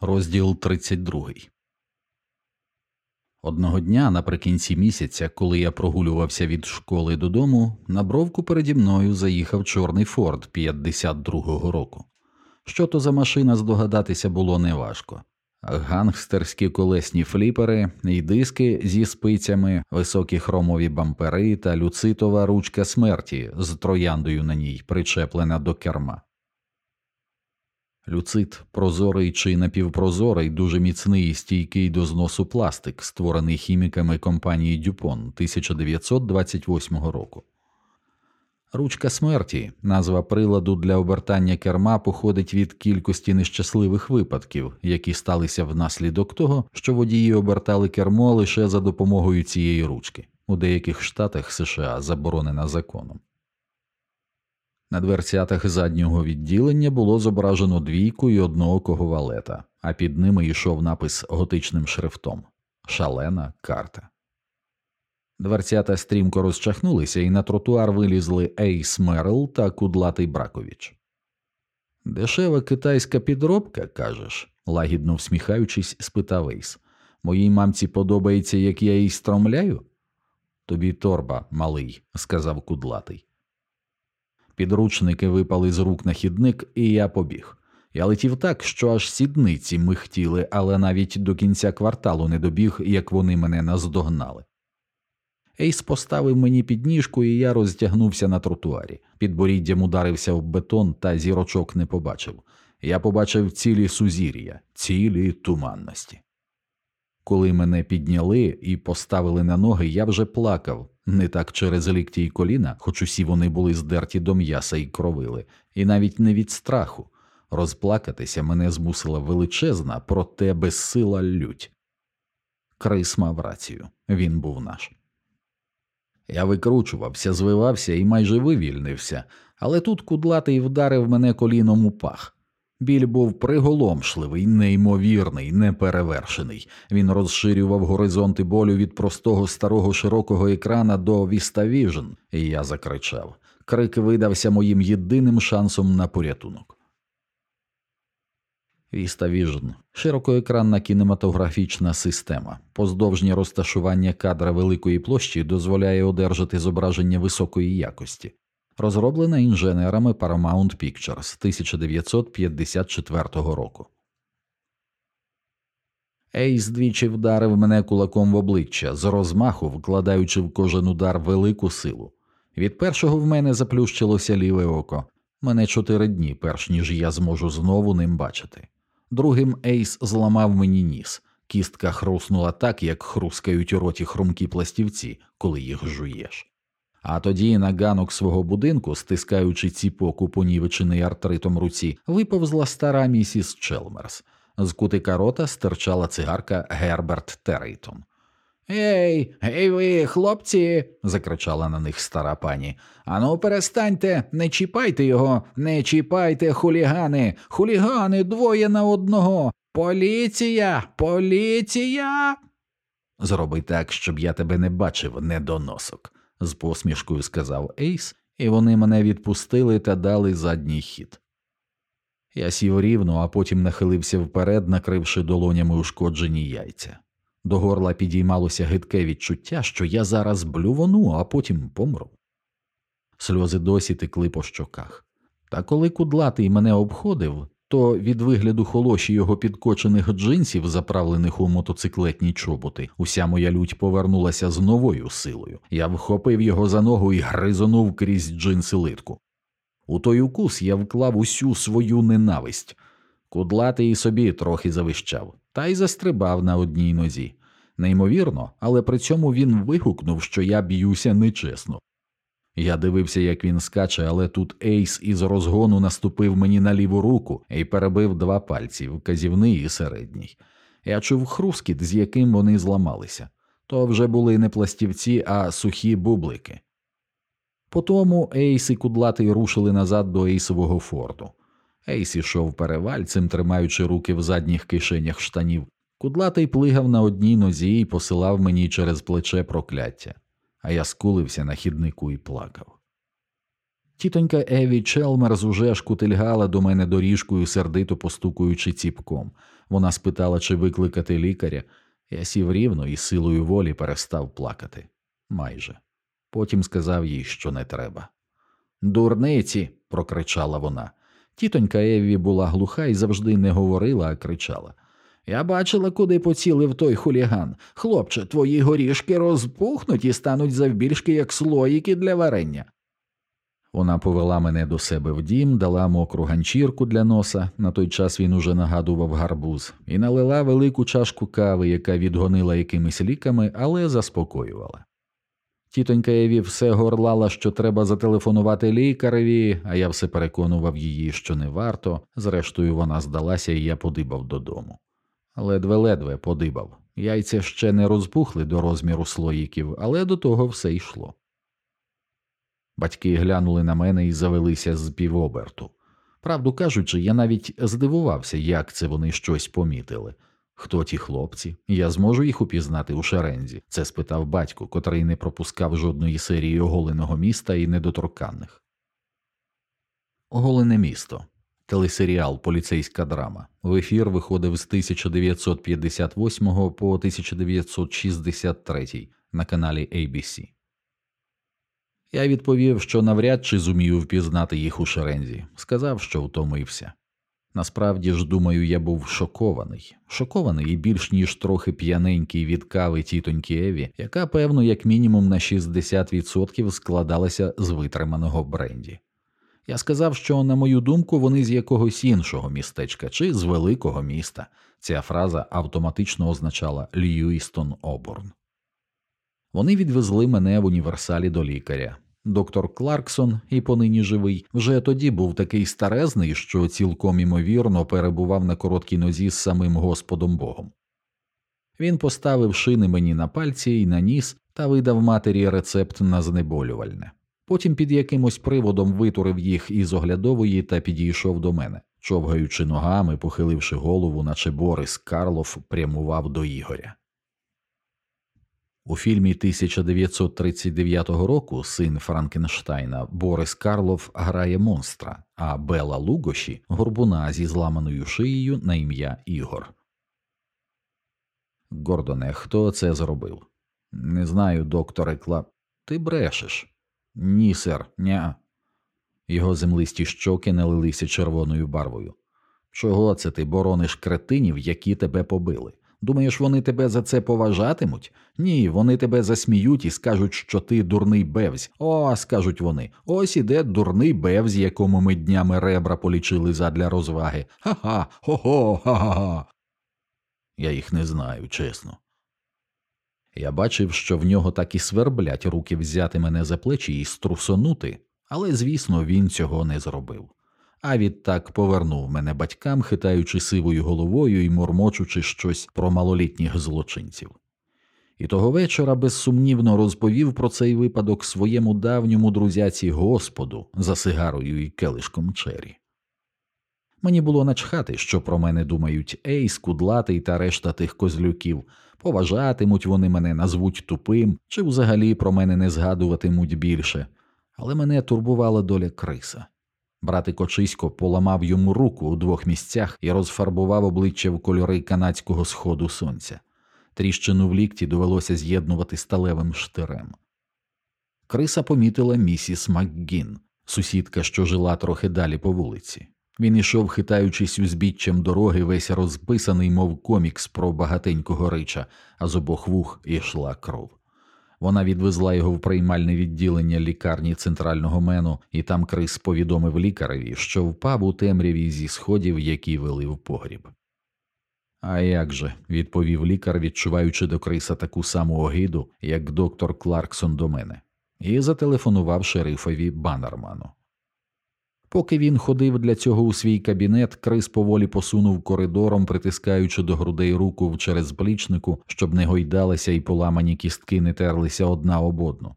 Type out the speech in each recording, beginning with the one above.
Розділ 32 Одного дня наприкінці місяця, коли я прогулювався від школи додому, на бровку переді мною заїхав чорний Форд 52-го року. Що то за машина здогадатися було неважко. Гангстерські колесні фліпери і диски зі спицями, високі хромові бампери та люцитова ручка смерті з трояндою на ній, причеплена до керма. Люцит прозорий чи напівпрозорий, дуже міцний і стійкий до зносу пластик, створений хіміками компанії Дюпон 1928 року. Ручка смерті, назва приладу для обертання керма, походить від кількості нещасливих випадків, які сталися внаслідок того, що водії обертали кермо лише за допомогою цієї ручки. У деяких штатах США заборонена законом. На дверцятах заднього відділення було зображено двійку і одноокого валета, а під ними йшов напис готичним шрифтом Шалена карта. Дверцята стрімко розчахнулися, і на тротуар вилізли Ейс Мерл та Кудлатий Браковіч. Дешева китайська підробка, кажеш, лагідно всміхаючись, спитав Ейс. Моїй мамці подобається, як я їй стромляю? Тобі торба, малий, сказав кудлатий. Підручники випали з рук на хідник, і я побіг. Я летів так, що аж сідниці михтіли, але навіть до кінця кварталу не добіг, як вони мене наздогнали. Ейс поставив мені підніжку, і я розтягнувся на тротуарі. Підборіддям ударився в бетон та зірочок не побачив. Я побачив цілі сузір'я, цілі туманності. Коли мене підняли і поставили на ноги, я вже плакав, не так через лікті й коліна, хоч усі вони були здерті до м'яса і кровили, і навіть не від страху. Розплакатися мене змусила величезна, проте безсила лють. Крис мав рацію, він був наш. Я викручувався, звивався і майже вивільнився, але тут кудлатий вдарив мене коліном у пах. Біль був приголомшливий, неймовірний, неперевершений. Він розширював горизонти болю від простого старого широкого екрана до VistaVision, і я закричав. Крик видався моїм єдиним шансом на порятунок. VistaVision – широкоекранна кінематографічна система. Поздовжнє розташування кадра великої площі дозволяє одержати зображення високої якості розроблена інженерами Paramount Pictures 1954 року. Ейс двічі вдарив мене кулаком в обличчя з розмаху, вкладаючи в кожен удар велику силу. Від першого в мене заплющилося ліве око. Мене чотири дні, перш ніж я зможу знову ним бачити. Другим Ейс зламав мені ніс. Кістка хруснула так, як хрускають у роті хрумкі пластівці, коли їх жуєш. А тоді на ганок свого будинку, стискаючи ціпок у понівечений артритом руці, виповзла стара місіс Челмерс. З кутика рота стирчала цигарка Герберт Террейтон. Ей, ей ви, хлопці, закричала на них стара пані. Ану, перестаньте, не чіпайте його, не чіпайте хулігани, хулігани двоє на одного. Поліція, поліція. Зроби так, щоб я тебе не бачив, недоносок з посмішкою сказав Ейс, і вони мене відпустили та дали задній хід. Я сів рівно, а потім нахилився вперед, накривши долонями ушкоджені яйця. До горла підіймалося гидке відчуття, що я зараз блювону, а потім помру. Сльози досі текли по щоках. Та коли кудлатий мене обходив, то від вигляду холоші його підкочених джинсів, заправлених у мотоциклетні чоботи, уся моя лють повернулася з новою силою. Я вхопив його за ногу і гризонув крізь джинси литку. У той укус я вклав усю свою ненависть. Кудлатий собі трохи завищав, та й застрибав на одній нозі. Неймовірно, але при цьому він вигукнув, що я б'юся нечесно. Я дивився, як він скаче, але тут Ейс із розгону наступив мені на ліву руку і перебив два пальці вказівний і середній. Я чув хрускіт, з яким вони зламалися. То вже були не пластівці, а сухі бублики. Потому Ейс і кудлатий рушили назад до Ейсового форту. Ейс ішов перевальцем, тримаючи руки в задніх кишенях штанів. Кудлатий плигав на одній нозі і посилав мені через плече прокляття а я скулився на хіднику і плакав. Тітонька Еві Челмерс уже шкутильгала до мене доріжкою, сердито постукуючи ціпком. Вона спитала, чи викликати лікаря. Я сів рівно і силою волі перестав плакати. Майже. Потім сказав їй, що не треба. Дурниці. прокричала вона. Тітонька Еві була глуха і завжди не говорила, а кричала. Я бачила, куди поцілив той хуліган. Хлопче, твої горішки розпухнуть і стануть завбільшки, як слоїки для варення. Вона повела мене до себе в дім, дала мокру ганчірку для носа, на той час він уже нагадував гарбуз, і налила велику чашку кави, яка відгонила якимись ліками, але заспокоювала. Тітонька Еві все горлала, що треба зателефонувати лікареві, а я все переконував її, що не варто. Зрештою, вона здалася, і я подибав додому. Ледве-ледве подибав. Яйця ще не розпухли до розміру слоїків, але до того все йшло. Батьки глянули на мене і завелися з півоберту. Правду кажучи, я навіть здивувався, як це вони щось помітили. Хто ті хлопці? Я зможу їх упізнати у шерензі? Це спитав батько, котрий не пропускав жодної серії оголеного міста і недоторканних. Оголене місто. Телесеріал Поліцейська драма. В ефір виходив з 1958 по 1963 на каналі ABC. Я відповів, що навряд чи зумію впізнати їх у шерензі, сказав, що втомився. Насправді ж, думаю, я був шокований, шокований і більш ніж трохи п'яненький від кави тітоньки Еві, яка, певно, як мінімум на 60% складалася з витриманого бренді. Я сказав, що, на мою думку, вони з якогось іншого містечка чи з великого міста. Ця фраза автоматично означала Льюістон Оборн. Вони відвезли мене в універсалі до лікаря. Доктор Кларксон, і понині живий, вже тоді був такий старезний, що цілком імовірно перебував на короткій нозі з самим Господом Богом. Він поставив шини мені на пальці і на ніс та видав матері рецепт на знеболювальне. Потім під якимось приводом витурив їх із оглядової та підійшов до мене, човгаючи ногами, похиливши голову, наче Борис Карлов прямував до Ігоря. У фільмі 1939 року син Франкенштайна Борис Карлов грає монстра, а Бела Лугоші горбуна зі зламаною шиєю на ім'я Ігор. Гордоне, хто це зробив? Не знаю, докторе Кла. Ти брешеш. Ні, сер, ня. Його землисті щоки налилися червоною барвою. Чого це ти борониш кретинів, які тебе побили? Думаєш, вони тебе за це поважатимуть? Ні, вони тебе засміють і скажуть, що ти дурний бевзь. О, скажуть вони. Ось іде дурний бевзь, якому ми днями ребра полічили задля розваги. Ха-ха, хо-хо, ха-ха. Я їх не знаю, чесно. Я бачив, що в нього так і сверблять руки взяти мене за плечі і струсонути, але, звісно, він цього не зробив а відтак повернув мене батькам, хитаючи сивою головою і мормочучи щось про малолітніх злочинців. І того вечора безсумнівно розповів про цей випадок своєму давньому друзяці Господу за сигарою і келишком чері. Мені було начхати, що про мене думають Ейс, Кудлатий та решта тих козлюків, поважатимуть вони мене, назвуть тупим, чи взагалі про мене не згадуватимуть більше, але мене турбувала доля криса. Братик Очисько поламав йому руку у двох місцях і розфарбував обличчя в кольори канадського сходу сонця. Тріщину в лікті довелося з'єднувати сталевим штирем. Криса помітила місіс МакГін, сусідка, що жила трохи далі по вулиці. Він ішов, хитаючись узбіччям дороги, весь розписаний, мов комікс про багатенького рича, а з обох вух ішла кров. Вона відвезла його в приймальне відділення лікарні центрального мену, і там Крис повідомив лікареві, що впав у темряві зі сходів, які вели в погріб. А як же, відповів лікар, відчуваючи до Криса таку саму огиду, як доктор Кларксон до мене, і зателефонував шерифові Баннерману. Поки він ходив для цього у свій кабінет, Крис поволі посунув коридором, притискаючи до грудей руку через плічнику, щоб не гойдалися і поламані кістки не терлися одна об одну.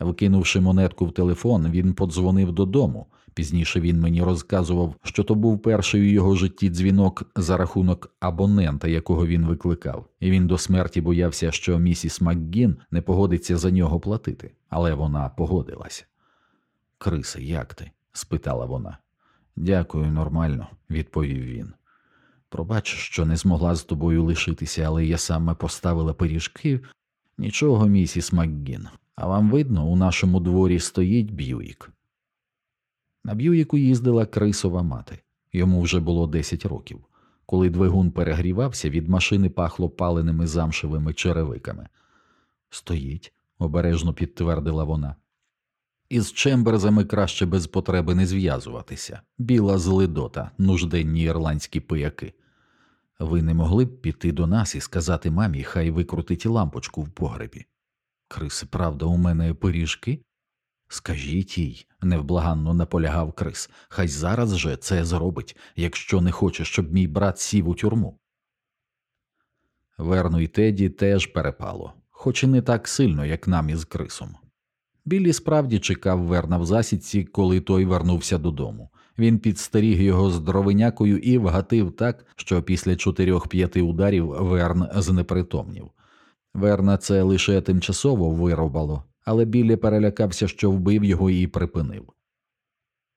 Вкинувши монетку в телефон, він подзвонив додому. Пізніше він мені розказував, що то був перший у його житті дзвінок за рахунок абонента, якого він викликав, і він до смерті боявся, що місіс МакГін не погодиться за нього платити, але вона погодилася. Крисе, як ти? Спитала вона. Дякую, нормально, відповів він. Пробач, що не змогла з тобою лишитися, але я саме поставила пиріжки. Нічого, місіс Макгін, а вам видно, у нашому дворі стоїть Б'юїк. На Б'юїку їздила крисова мати. Йому вже було 10 років. Коли двигун перегрівався, від машини пахло паленими замшевими черевиками. Стоїть, обережно підтвердила вона. Із чемберзами краще без потреби не зв'язуватися. Біла злидота, нужденні ірландські пияки. Ви не могли б піти до нас і сказати мамі, хай викрутить лампочку в погребі. Крис, правда, у мене пиріжки? Скажіть їй, невблаганно наполягав Крис, хай зараз же це зробить, якщо не хоче, щоб мій брат сів у тюрму. Верну і Теді теж перепало, хоч і не так сильно, як нам із Крисом. Біллі справді чекав Верна в засідці, коли той вернувся додому. Він підстеріг його з дровинякою і вгатив так, що після чотирьох-п'яти ударів Верн знепритомнів. Верна це лише тимчасово вирубало, але Біллі перелякався, що вбив його і припинив.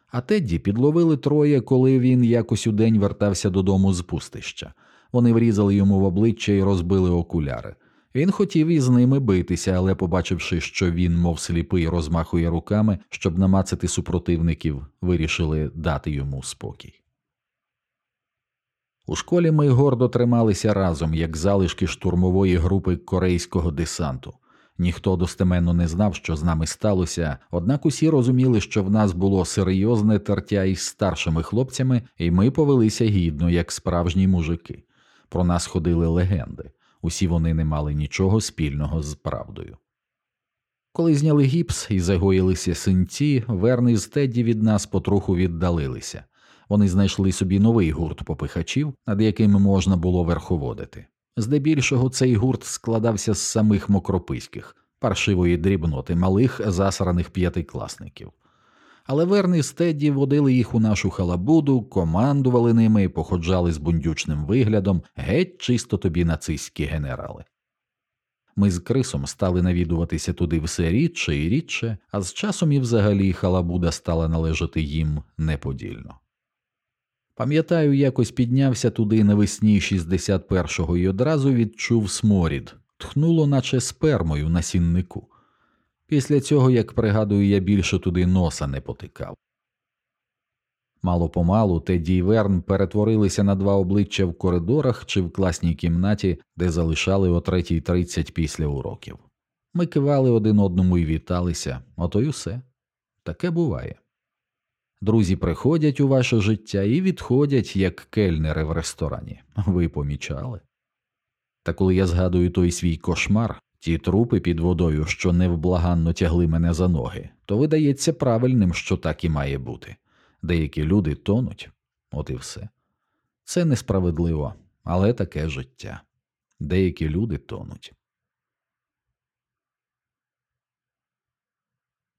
А Тедді підловили троє, коли він якось удень вертався додому з пустища. Вони врізали йому в обличчя і розбили окуляри. Він хотів із ними битися, але, побачивши, що він, мов сліпий, розмахує руками, щоб намацати супротивників, вирішили дати йому спокій. У школі ми гордо трималися разом, як залишки штурмової групи корейського десанту. Ніхто достеменно не знав, що з нами сталося, однак усі розуміли, що в нас було серйозне тертя із старшими хлопцями, і ми повелися гідно, як справжні мужики. Про нас ходили легенди усі вони не мали нічого спільного з правдою. Коли зняли гіпс і загоїлися синці, Верни з Тедді від нас потроху віддалилися. Вони знайшли собі новий гурт попихачів, над якими можна було верховодити. Здебільшого цей гурт складався з самих мокропиських, паршивої дрібноти малих засраних п'ятикласників але Верни з Тедді водили їх у нашу халабуду, командували ними походжали з бундючним виглядом геть чисто тобі нацистські генерали. Ми з Крисом стали навідуватися туди все рідше і рідше, а з часом і взагалі халабуда стала належати їм неподільно. Пам'ятаю, якось піднявся туди навесні 61-го і одразу відчув сморід, тхнуло, наче спермою на сіннику. Після цього, як пригадую, я більше туди носа не потикав. Мало помалу Теді і Верн перетворилися на два обличчя в коридорах чи в класній кімнаті, де залишали о 3.30 після уроків. Ми кивали один одному і віталися, ото й усе. Таке буває. Друзі приходять у ваше життя і відходять, як кельнери в ресторані. Ви помічали. Та коли я згадую той свій кошмар, ті трупи під водою, що невблаганно тягли мене за ноги, то видається правильним, що так і має бути. Деякі люди тонуть, от і все. Це несправедливо, але таке життя. Деякі люди тонуть.